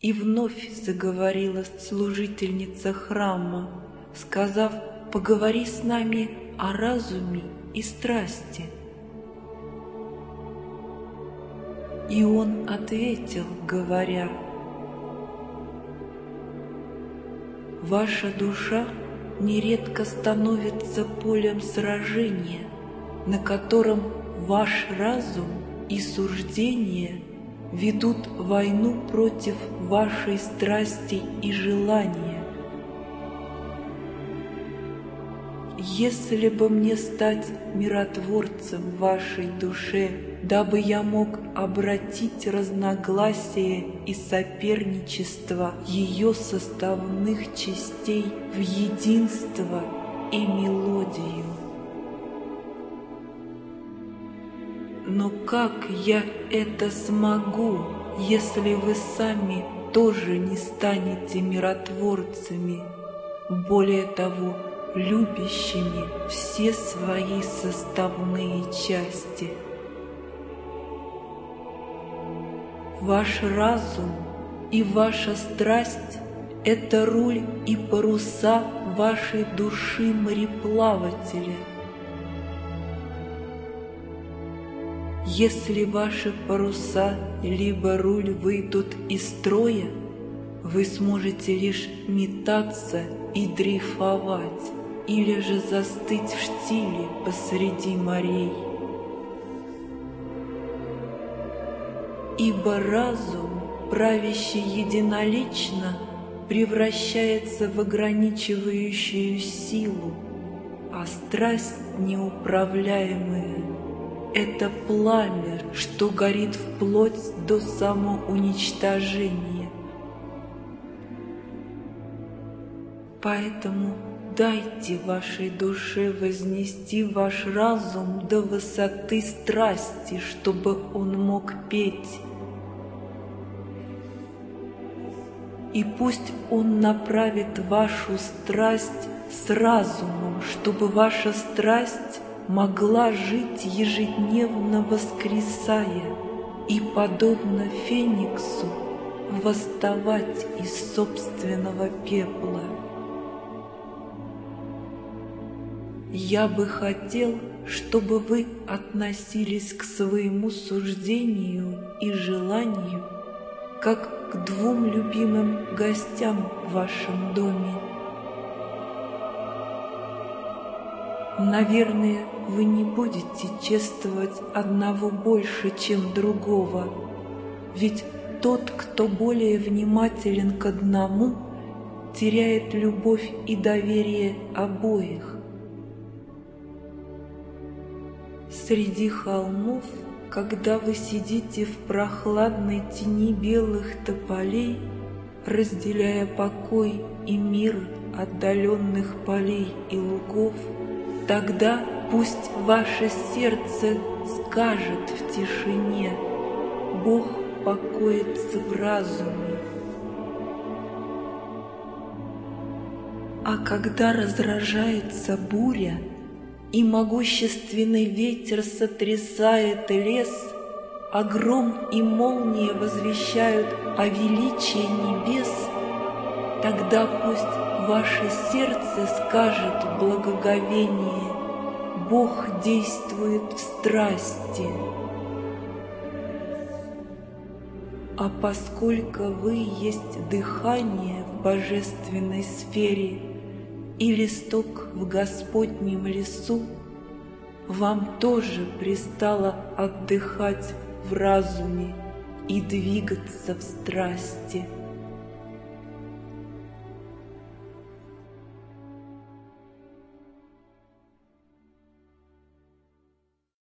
И вновь заговорила служительница храма, сказав, поговори с нами о разуме и страсти. И он ответил, говоря, Ваша душа нередко становится полем сражения, на котором ваш разум и суждение ведут войну против вашей страсти и желания. Если бы мне стать миротворцем вашей душе, дабы я мог обратить разногласия и соперничество ее составных частей в единство и мелодию. Но как я это смогу, если вы сами тоже не станете миротворцами? Более того, любящими все свои составные части. Ваш разум и ваша страсть — это руль и паруса вашей души мореплавателя. Если ваши паруса либо руль выйдут из строя, вы сможете лишь метаться и дрейфовать или же застыть в штиле посреди морей. Ибо разум, правящий единолично, превращается в ограничивающую силу, а страсть неуправляемая — это пламя, что горит вплоть до самоуничтожения. Поэтому Дайте вашей душе вознести ваш разум до высоты страсти, чтобы он мог петь. И пусть он направит вашу страсть с разумом, чтобы ваша страсть могла жить ежедневно воскресая и, подобно Фениксу, восставать из собственного пепла. Я бы хотел, чтобы вы относились к своему суждению и желанию, как к двум любимым гостям в вашем доме. Наверное, вы не будете чествовать одного больше, чем другого, ведь тот, кто более внимателен к одному, теряет любовь и доверие обоих. Среди холмов, когда вы сидите в прохладной тени белых тополей, разделяя покой и мир отдаленных полей и лугов, тогда пусть ваше сердце скажет в тишине, Бог покоится в разуме. А когда разражается буря, и могущественный ветер сотрясает лес, а гром и молния возвещают о величии небес, тогда пусть ваше сердце скажет благоговение, Бог действует в страсти. А поскольку вы есть дыхание в божественной сфере – и листок в Господнем лесу, Вам тоже пристало отдыхать в разуме и двигаться в страсти.